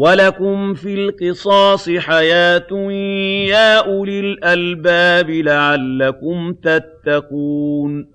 وَلَكُمْ فِي الْقِصَاصِ حَيَاةٌ يَا أُولِي الْأَلْبَابِ لَعَلَّكُمْ تَتَّقُونَ